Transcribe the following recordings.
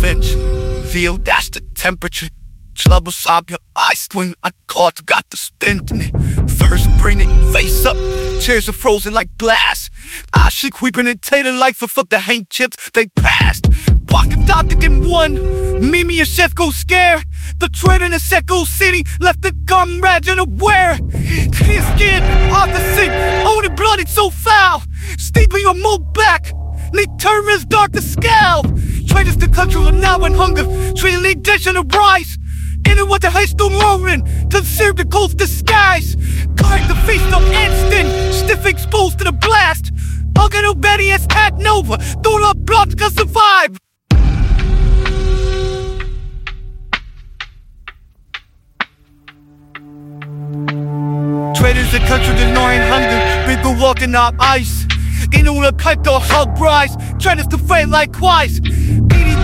Feel that's the temperature. Troubles up your eyes when I caught got the stint in it. First bring it face up. Chairs are frozen like glass. I should creeping and tater like for fuck the handchips they passed. Walking doctor in one. Mimi and Chef go scare. The train in the Seco City left the comrades unaware. His skin sink. Only blood it's so foul. Steeping your mold back. Need turn is dark to scale. Country are now in hunger. Treating the dish and a rise. In with the high school roaring. To serve the coast disguise. Guard the feast of instant. Stiff exposed to the blast. Hugging obedience at Nova. Don't up blood to survive. Traders that country ignoring hunger, people walking up ice. In order to cut the hug rise, traders to fade like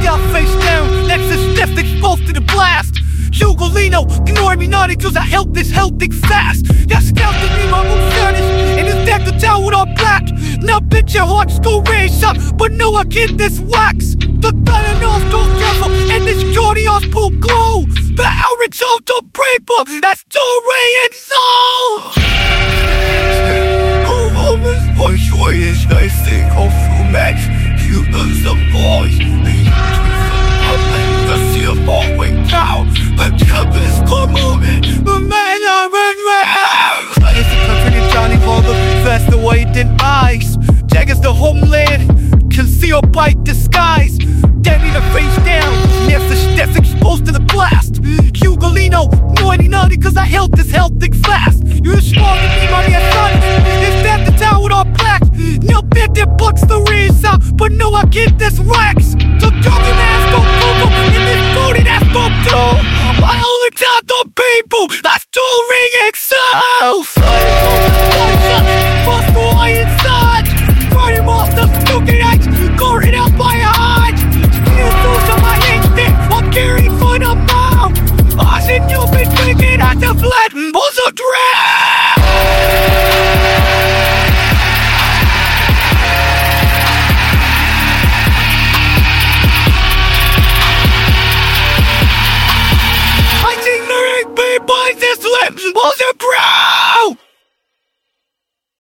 Beating face down, next to stiff exposed to the blast. Ugolino, ignoring me naughty cause I help this healthy fast. Yeah, scouts to me, my own fairness. In this deck, the town with all black. Now, bitch, your heart's go raise up, but no, I get this wax. The thunder knows don't careful, and this Jordy on pool glow. The outreach of the paper, that's Dory and soul. The voice. The this core moment. The man I ran round. It's the for the than ice. Is the homeland, concealed by disguise. Danny the face down, the steps exposed to the blast. Mm, Ugolino, naughty naughty, cause I held this healthy fast. You're small to me, money and No bit that bucks the reeds out, but no, I get this wax. So talking ass go Google, in this booty that's go do. I only tell the people that's still ring itself. Boys this lips a brow.